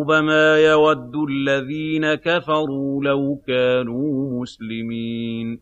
رُبَمَا يَوَدُّ الَّذِينَ كَفَرُوا لَوْ كَانُوا مُسْلِمِينَ